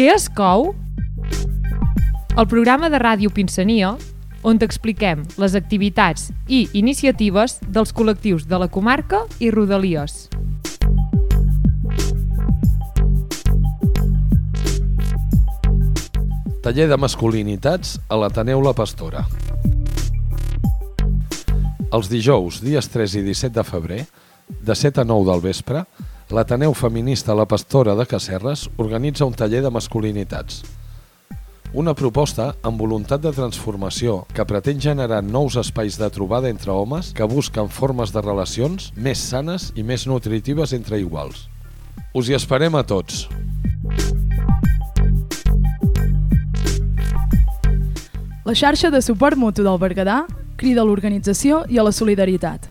Què es cou? El programa de ràdio Pinsania, on t'expliquem les activitats i iniciatives dels col·lectius de la comarca i Rodalies. Taller de masculinitats a l'Ateneu La Pastora. Els dijous, dies 3 i 17 de febrer, de 7 a 9 del vespre, l'Ateneu Feminista La Pastora de Cacerres organitza un taller de masculinitats. Una proposta amb voluntat de transformació que pretén generar nous espais de trobada entre homes que busquen formes de relacions més sanes i més nutritives entre iguals. Us hi esperem a tots. La xarxa de suport mutu del Berguedà crida a l'organització i a la solidaritat.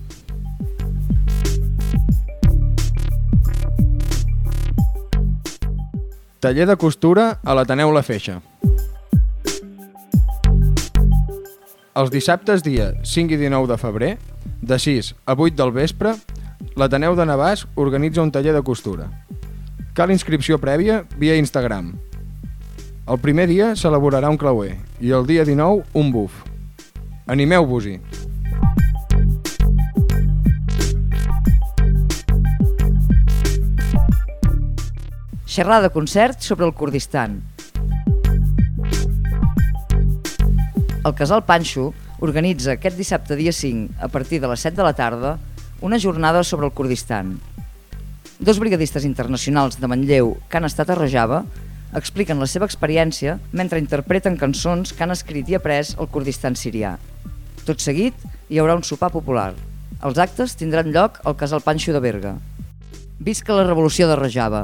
Taller de costura a l'Ateneu La Feixa. Els dissabtes dia 5 i 19 de febrer, de 6 a 8 del vespre, l'Ateneu de Navàs organitza un taller de costura. Cal inscripció prèvia via Instagram. El primer dia s'elaborarà un clauer i el dia 19 un buf. Animeu-vos-hi! Xerrada concert sobre el Kurdistan. El Casal Panxo organitza aquest dissabte dia 5, a partir de les 7 de la tarda, una jornada sobre el Kurdistan. Dos brigadistes internacionals de Manlleu que han estat a Rojava expliquen la seva experiència mentre interpreten cançons que han escrit i après al Kurdistan sirià. Tot seguit, hi haurà un sopar popular. Els actes tindran lloc al Casal Panxo de Berga. Visca la revolució de Rojava!